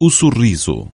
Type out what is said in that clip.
o sorriso.